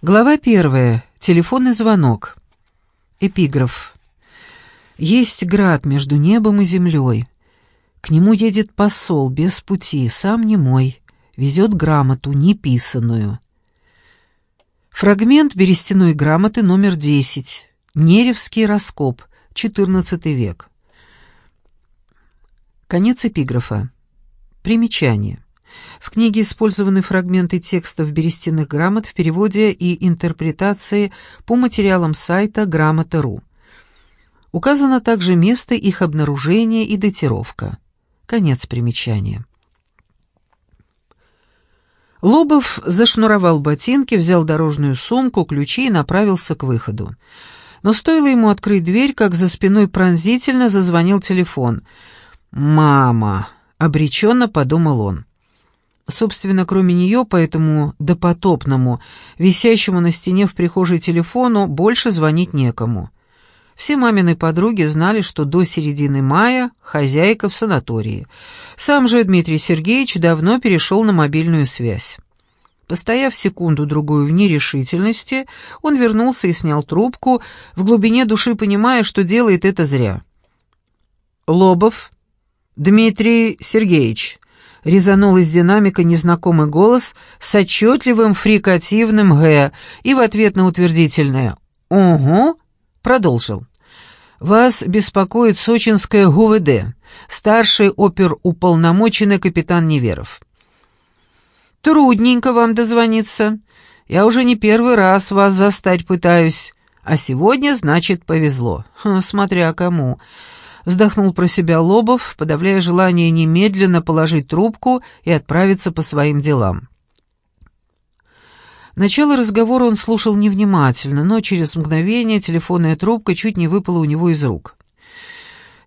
Глава первая. Телефонный звонок. Эпиграф. Есть град между небом и землей. К нему едет посол без пути, сам не мой, везет грамоту неписанную. Фрагмент берестяной грамоты номер 10. Неревский раскоп, XIV век. Конец эпиграфа. Примечание. В книге использованы фрагменты текстов берестяных грамот в переводе и интерпретации по материалам сайта Грамота.ру. Указано также место их обнаружения и датировка. Конец примечания. Лобов зашнуровал ботинки, взял дорожную сумку, ключи и направился к выходу. Но стоило ему открыть дверь, как за спиной пронзительно зазвонил телефон. «Мама!» — обреченно подумал он. Собственно, кроме нее, по этому допотопному, висящему на стене в прихожей телефону, больше звонить некому. Все мамины подруги знали, что до середины мая хозяйка в санатории. Сам же Дмитрий Сергеевич давно перешел на мобильную связь. Постояв секунду-другую в нерешительности, он вернулся и снял трубку, в глубине души понимая, что делает это зря. «Лобов, Дмитрий Сергеевич», резанул из динамика незнакомый голос с отчетливым фрикативным «г» и в ответ на утвердительное «Угу» продолжил. «Вас беспокоит сочинское ГУВД, старший оперуполномоченный капитан Неверов». «Трудненько вам дозвониться. Я уже не первый раз вас застать пытаюсь, а сегодня, значит, повезло. Ха, смотря кому». Вздохнул про себя Лобов, подавляя желание немедленно положить трубку и отправиться по своим делам. Начало разговора он слушал невнимательно, но через мгновение телефонная трубка чуть не выпала у него из рук.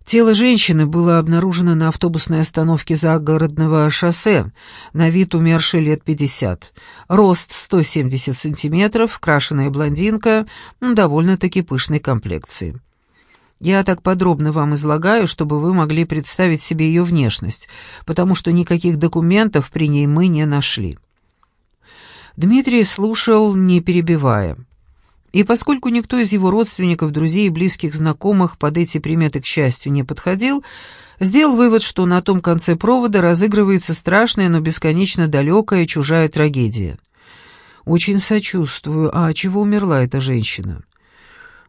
Тело женщины было обнаружено на автобусной остановке загородного шоссе, на вид умершей лет 50. Рост 170 сантиметров, крашеная блондинка, довольно-таки пышной комплекции. Я так подробно вам излагаю, чтобы вы могли представить себе ее внешность, потому что никаких документов при ней мы не нашли». Дмитрий слушал, не перебивая. И поскольку никто из его родственников, друзей и близких знакомых под эти приметы, к счастью, не подходил, сделал вывод, что на том конце провода разыгрывается страшная, но бесконечно далекая чужая трагедия. «Очень сочувствую. А чего умерла эта женщина?»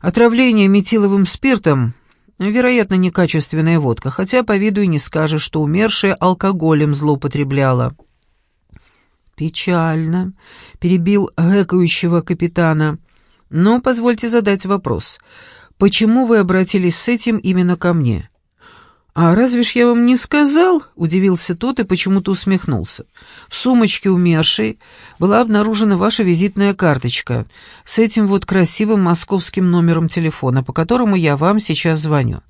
Отравление метиловым спиртом, вероятно, некачественная водка, хотя по виду и не скажешь, что умершая алкоголем злоупотребляла. «Печально», — перебил гэкающего капитана. «Но позвольте задать вопрос. Почему вы обратились с этим именно ко мне?» «А разве ж я вам не сказал?» — удивился тот и почему-то усмехнулся. «В сумочке умершей была обнаружена ваша визитная карточка с этим вот красивым московским номером телефона, по которому я вам сейчас звоню».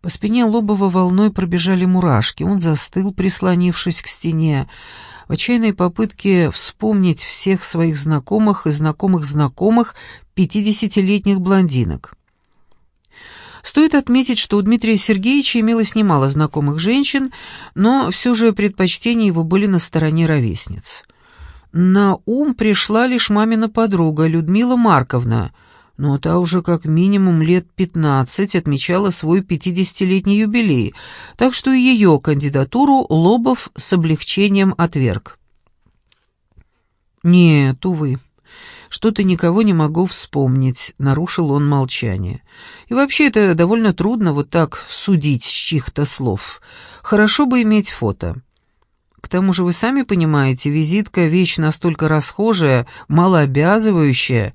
По спине Лобова волной пробежали мурашки. Он застыл, прислонившись к стене, в отчаянной попытке вспомнить всех своих знакомых и знакомых знакомых пятидесятилетних блондинок. Стоит отметить, что у Дмитрия Сергеевича имелось немало знакомых женщин, но все же предпочтения его были на стороне ровесниц. На ум пришла лишь мамина подруга Людмила Марковна, но та уже как минимум лет пятнадцать отмечала свой пятидесятилетний юбилей, так что и ее кандидатуру Лобов с облегчением отверг. «Нет, увы». Что-то никого не могу вспомнить», — нарушил он молчание. «И вообще это довольно трудно вот так судить с чьих-то слов. Хорошо бы иметь фото». К тому же вы сами понимаете, визитка — вещь настолько расхожая, малообязывающая.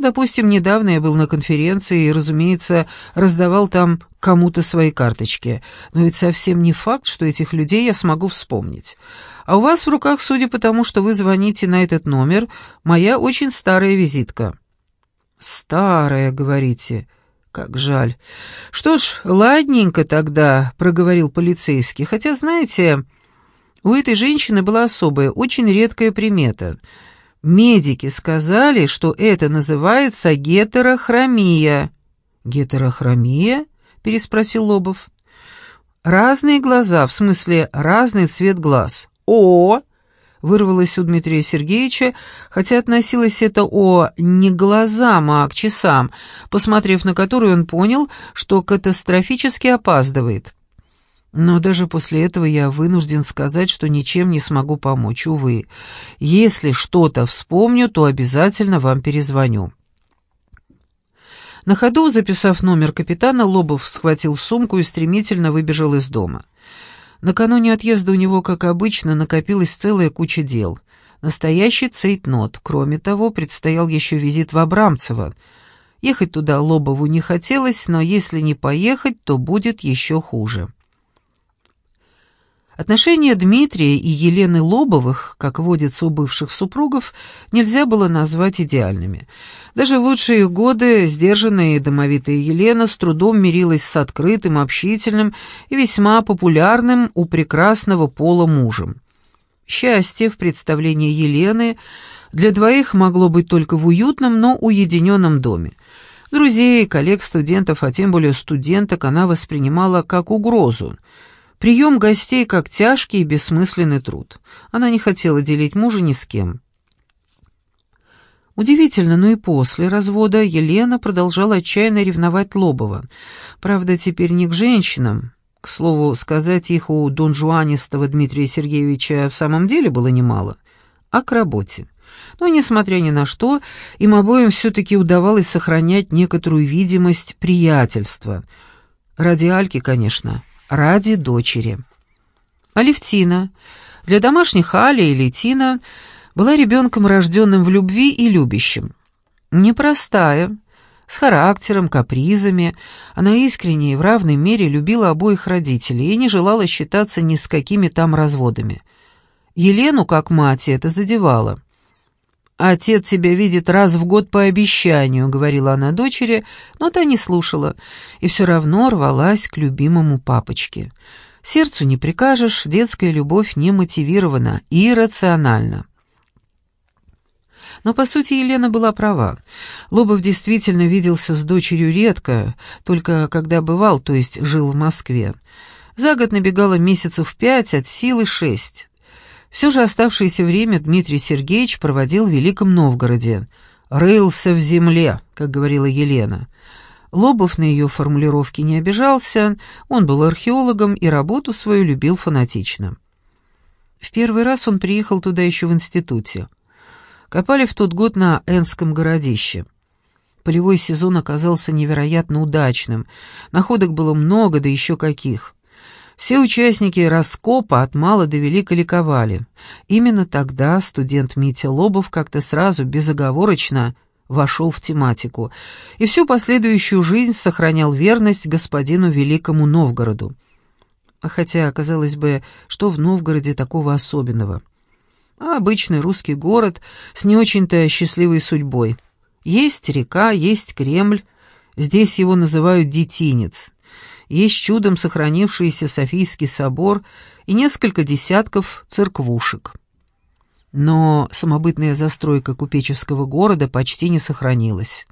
Допустим, недавно я был на конференции и, разумеется, раздавал там кому-то свои карточки. Но ведь совсем не факт, что этих людей я смогу вспомнить. А у вас в руках, судя по тому, что вы звоните на этот номер, моя очень старая визитка». «Старая, говорите?» «Как жаль. Что ж, ладненько тогда», — проговорил полицейский. «Хотя, знаете, у этой женщины была особая, очень редкая примета. Медики сказали, что это называется гетерохромия». «Гетерохромия?» — переспросил Лобов. «Разные глаза, в смысле разный цвет глаз. «О!» — Вырвалось у Дмитрия Сергеевича, хотя относилось это о не глазам, а к часам, посмотрев на которые он понял, что катастрофически опаздывает. Но даже после этого я вынужден сказать, что ничем не смогу помочь, увы. Если что-то вспомню, то обязательно вам перезвоню. На ходу, записав номер капитана, Лобов схватил сумку и стремительно выбежал из дома. Накануне отъезда у него, как обычно, накопилась целая куча дел. Настоящий цейтнот. Кроме того, предстоял еще визит в Абрамцево. Ехать туда Лобову не хотелось, но если не поехать, то будет еще хуже. Отношения Дмитрия и Елены Лобовых, как водится у бывших супругов, нельзя было назвать идеальными. Даже в лучшие годы сдержанная и домовитая Елена с трудом мирилась с открытым, общительным и весьма популярным у прекрасного пола мужем. Счастье в представлении Елены для двоих могло быть только в уютном, но уединенном доме. Друзей, коллег, студентов, а тем более студенток она воспринимала как угрозу – Прием гостей как тяжкий и бессмысленный труд. Она не хотела делить мужа ни с кем. Удивительно, но и после развода Елена продолжала отчаянно ревновать Лобова. Правда, теперь не к женщинам. К слову, сказать их у донжуанистого Дмитрия Сергеевича в самом деле было немало, а к работе. Но, несмотря ни на что, им обоим все-таки удавалось сохранять некоторую видимость приятельства. Ради Альки, конечно ради дочери. Алевтина, для домашних Аля или Тина, была ребенком, рожденным в любви и любящим. Непростая, с характером, капризами, она искренне и в равной мере любила обоих родителей и не желала считаться ни с какими там разводами. Елену, как мать, это задевало. «Отец тебя видит раз в год по обещанию», — говорила она дочери, но та не слушала и все равно рвалась к любимому папочке. Сердцу не прикажешь, детская любовь не мотивирована, иррациональна. Но, по сути, Елена была права. Лобов действительно виделся с дочерью редко, только когда бывал, то есть жил в Москве. За год набегало месяцев пять, от силы шесть. Все же оставшееся время Дмитрий Сергеевич проводил в Великом Новгороде. «Рылся в земле», как говорила Елена. Лобов на ее формулировки не обижался, он был археологом и работу свою любил фанатично. В первый раз он приехал туда еще в институте. Копали в тот год на Энском городище. Полевой сезон оказался невероятно удачным, находок было много, да еще каких. Все участники раскопа от мала до велика ликовали. Именно тогда студент Митя Лобов как-то сразу, безоговорочно, вошел в тематику и всю последующую жизнь сохранял верность господину Великому Новгороду. Хотя, казалось бы, что в Новгороде такого особенного? А обычный русский город с не очень-то счастливой судьбой. Есть река, есть Кремль, здесь его называют Детинец есть чудом сохранившийся Софийский собор и несколько десятков церквушек. Но самобытная застройка купеческого города почти не сохранилась.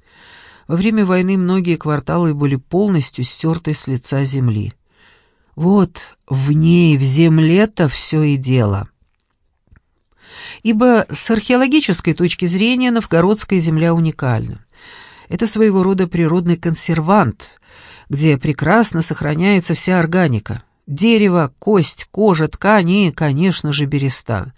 Во время войны многие кварталы были полностью стерты с лица земли. Вот в ней, в земле-то все и дело. Ибо с археологической точки зрения новгородская земля уникальна. Это своего рода природный консервант, где прекрасно сохраняется вся органика. Дерево, кость, кожа, ткани и, конечно же, береста.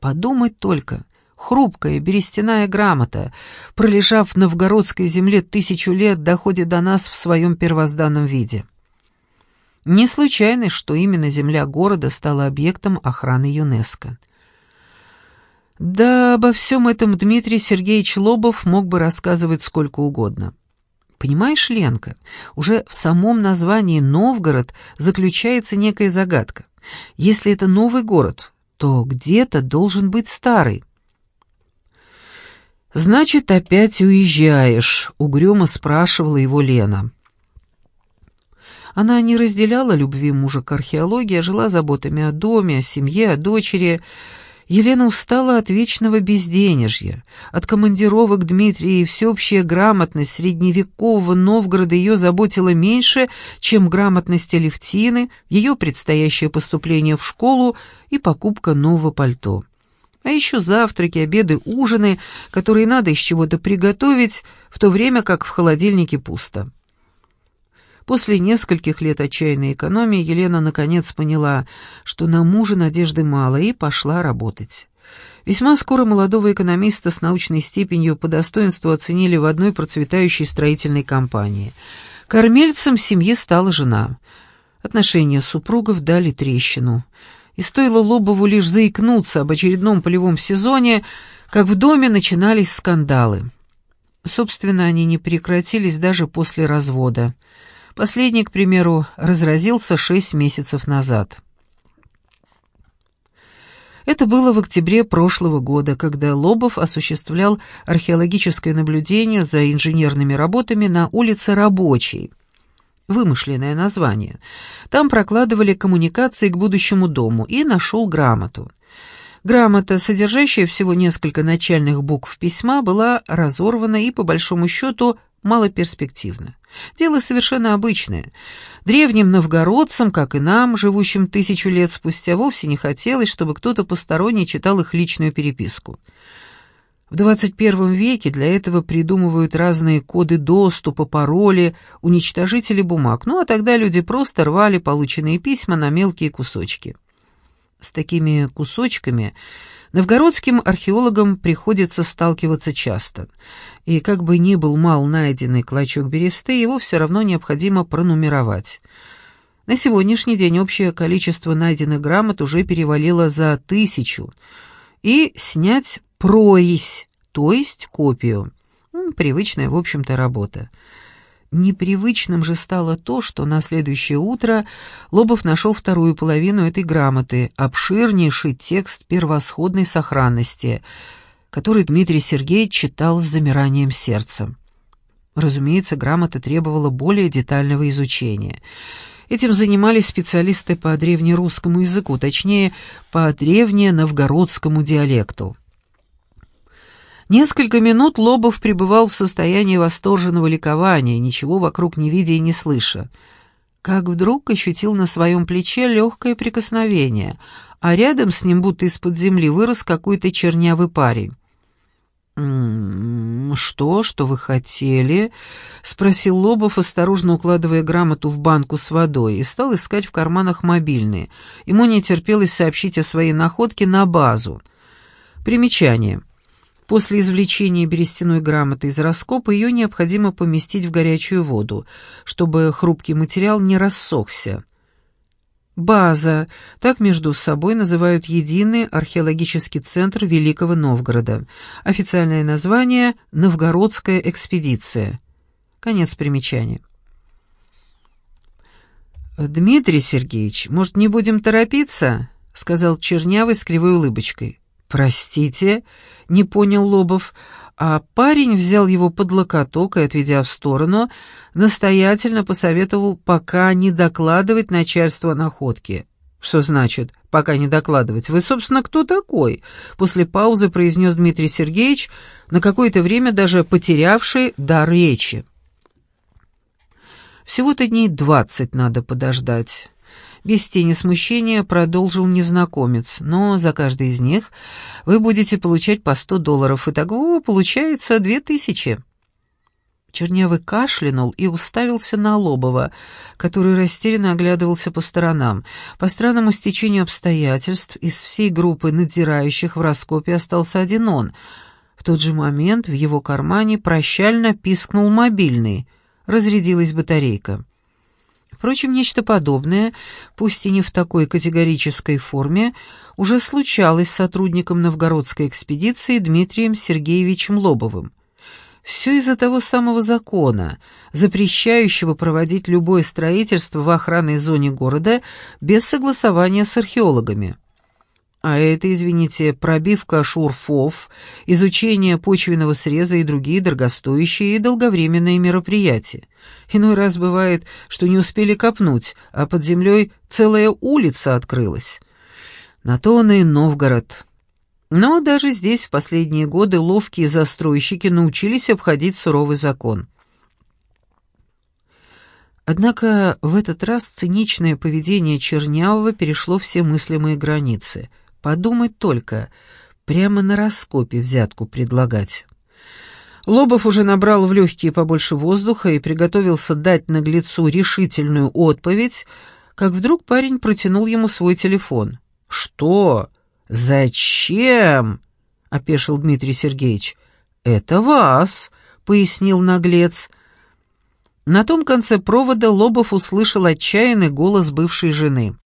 Подумать только, хрупкая берестяная грамота, пролежав в новгородской земле тысячу лет, доходит до нас в своем первозданном виде. Не случайно, что именно земля города стала объектом охраны ЮНЕСКО. Да, обо всем этом Дмитрий Сергеевич Лобов мог бы рассказывать сколько угодно. Понимаешь, Ленка, уже в самом названии «Новгород» заключается некая загадка. Если это новый город, то где-то должен быть старый. «Значит, опять уезжаешь?» — угрюмо спрашивала его Лена. Она не разделяла любви мужа к археологии, а жила заботами о доме, о семье, о дочери, Елена устала от вечного безденежья, от командировок Дмитрия, и всеобщая грамотность средневекового Новгорода ее заботила меньше, чем грамотность Алевтины, ее предстоящее поступление в школу и покупка нового пальто. А еще завтраки, обеды, ужины, которые надо из чего-то приготовить, в то время как в холодильнике пусто. После нескольких лет отчаянной экономии Елена наконец поняла, что на мужа надежды мало, и пошла работать. Весьма скоро молодого экономиста с научной степенью по достоинству оценили в одной процветающей строительной компании. Кормильцем семьи стала жена. Отношения супругов дали трещину. И стоило Лобову лишь заикнуться об очередном полевом сезоне, как в доме начинались скандалы. Собственно, они не прекратились даже после развода. Последний, к примеру, разразился шесть месяцев назад. Это было в октябре прошлого года, когда Лобов осуществлял археологическое наблюдение за инженерными работами на улице Рабочей. Вымышленное название. Там прокладывали коммуникации к будущему дому и нашел грамоту. Грамота, содержащая всего несколько начальных букв письма, была разорвана и, по большому счету, малоперспективна. Дело совершенно обычное. Древним новгородцам, как и нам, живущим тысячу лет спустя, вовсе не хотелось, чтобы кто-то посторонний читал их личную переписку. В 21 веке для этого придумывают разные коды доступа, пароли, уничтожители бумаг, ну а тогда люди просто рвали полученные письма на мелкие кусочки. С такими кусочками Новгородским археологам приходится сталкиваться часто, и как бы ни был мал найденный клочок бересты, его все равно необходимо пронумеровать. На сегодняшний день общее количество найденных грамот уже перевалило за тысячу, и снять проись, то есть копию. Привычная, в общем-то, работа. Непривычным же стало то, что на следующее утро Лобов нашел вторую половину этой грамоты, обширнейший текст первосходной сохранности, который Дмитрий Сергеевич читал с замиранием сердца. Разумеется, грамота требовала более детального изучения. Этим занимались специалисты по древнерусскому языку, точнее, по древненовгородскому диалекту. Несколько минут Лобов пребывал в состоянии восторженного ликования, ничего вокруг не видя и не слыша. Как вдруг ощутил на своем плече легкое прикосновение, а рядом с ним, будто из-под земли, вырос какой-то чернявый парень. «М -м, «Что, что вы хотели?» — спросил Лобов, осторожно укладывая грамоту в банку с водой, и стал искать в карманах мобильные. Ему не терпелось сообщить о своей находке на базу. Примечание — После извлечения берестяной грамоты из раскопа ее необходимо поместить в горячую воду, чтобы хрупкий материал не рассохся. База, так между собой называют единый археологический центр Великого Новгорода. Официальное название — Новгородская экспедиция. Конец примечания. «Дмитрий Сергеевич, может, не будем торопиться?» — сказал Чернявый с кривой улыбочкой. «Простите?» — не понял Лобов, а парень взял его под локоток и, отведя в сторону, настоятельно посоветовал пока не докладывать начальству о находке. «Что значит «пока не докладывать»? Вы, собственно, кто такой?» После паузы произнес Дмитрий Сергеевич, на какое-то время даже потерявший дар речи. «Всего-то дней двадцать надо подождать». Без тени смущения продолжил незнакомец, но за каждый из них вы будете получать по сто долларов, и того получается две тысячи. Чернявый кашлянул и уставился на Лобова, который растерянно оглядывался по сторонам. По странному стечению обстоятельств из всей группы надзирающих в раскопе остался один он. В тот же момент в его кармане прощально пискнул мобильный. Разрядилась батарейка. Впрочем, нечто подобное, пусть и не в такой категорической форме, уже случалось с сотрудником новгородской экспедиции Дмитрием Сергеевичем Лобовым. Все из-за того самого закона, запрещающего проводить любое строительство в охранной зоне города без согласования с археологами. А это, извините, пробивка шурфов, изучение почвенного среза и другие дорогостоящие и долговременные мероприятия. Иной раз бывает, что не успели копнуть, а под землей целая улица открылась. На то он и Новгород. Но даже здесь в последние годы ловкие застройщики научились обходить суровый закон. Однако в этот раз циничное поведение Чернявого перешло все мыслимые границы — Подумать только, Прямо на раскопе взятку предлагать. Лобов уже набрал в легкие побольше воздуха и приготовился дать наглецу решительную отповедь, как вдруг парень протянул ему свой телефон. «Что? Зачем?» — опешил Дмитрий Сергеевич. «Это вас», — пояснил наглец. На том конце провода Лобов услышал отчаянный голос бывшей жены.